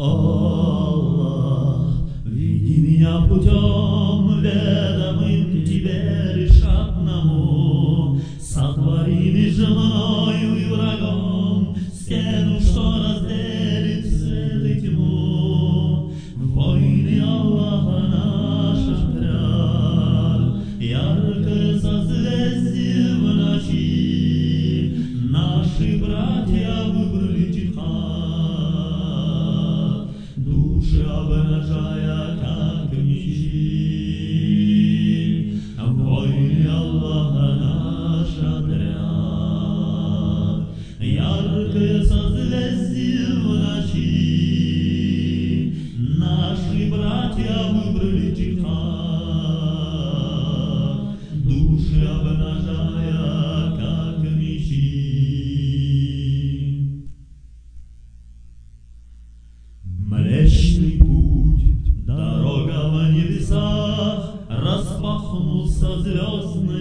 Аллах, веди меня путем, ведомым тебе лишь одному. Сотвори между мною и врагом стену, что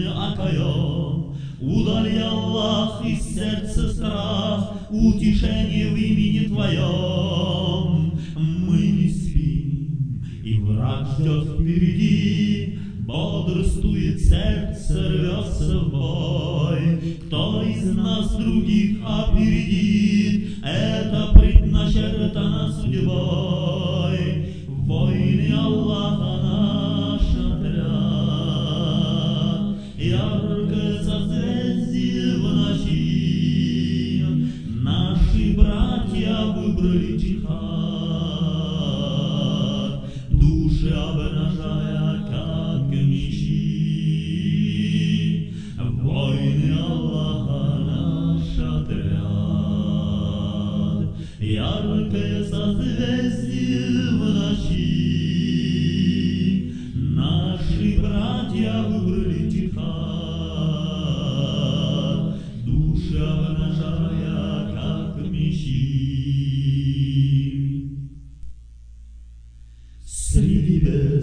окоем. Удали Аллах из сердца страх, Утешение в имени Твоем. Мы не спим, и враг ждет впереди, Бодрствует сердце, рвется в бой. Кто из нас других опередит, Это предначертано судьбой. Братья выбрали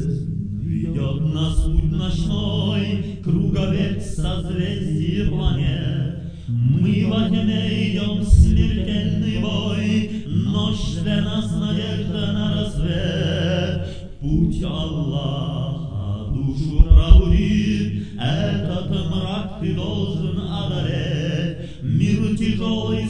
Ведет нас путь ночной, Круговец созвездие планет. Мы во тьме идем в смертельный бой, Ночь для нас надежда на рассвет. Путь Аллаха душу пробудит, Этот мрак ты должен одолеть. Мир тяжелый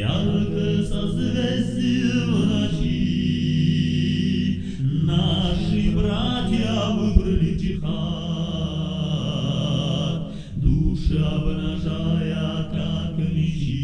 Яркое созвездие в ночи. Наши братья выбрали джихад, Души обнажая, как мечи.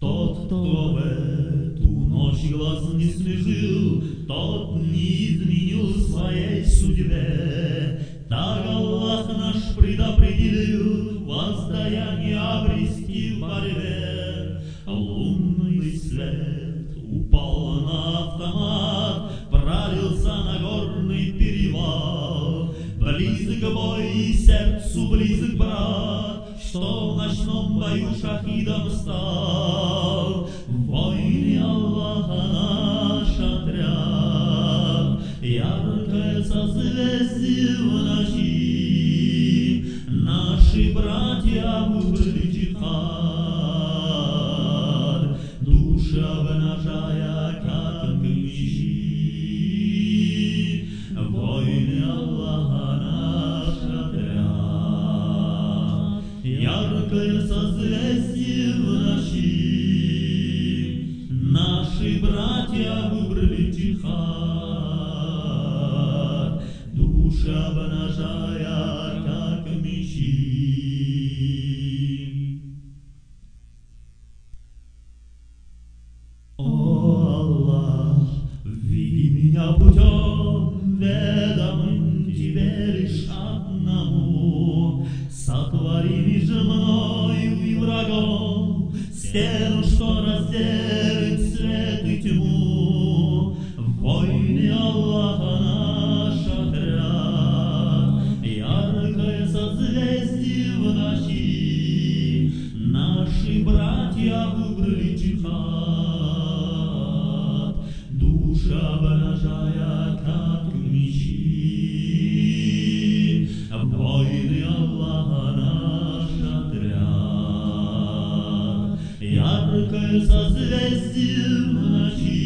Тот, кто в эту ночь глаз не смежил, Тот не изменил своей судьбе. Так Аллах наш предопределил Воздаяние обрести в борьбе. Лунный свет упал на автомат, Пролился на горный перевал. Близок бой и сердцу близок брат, Что в ночном бою шахидом стал. Души обнажая, как мечи. Войны Аллаха наш отряд, Яркое созвездие в. Наши братья выбрали джихад, Души обнажая, как мечи. Стену, что разделит свет и тьму. В войны Аллаха наш отряд, яркое созвездие в ночи. Наши братья выбрали джихад, душа обнажая, яркое созвездие в ночи.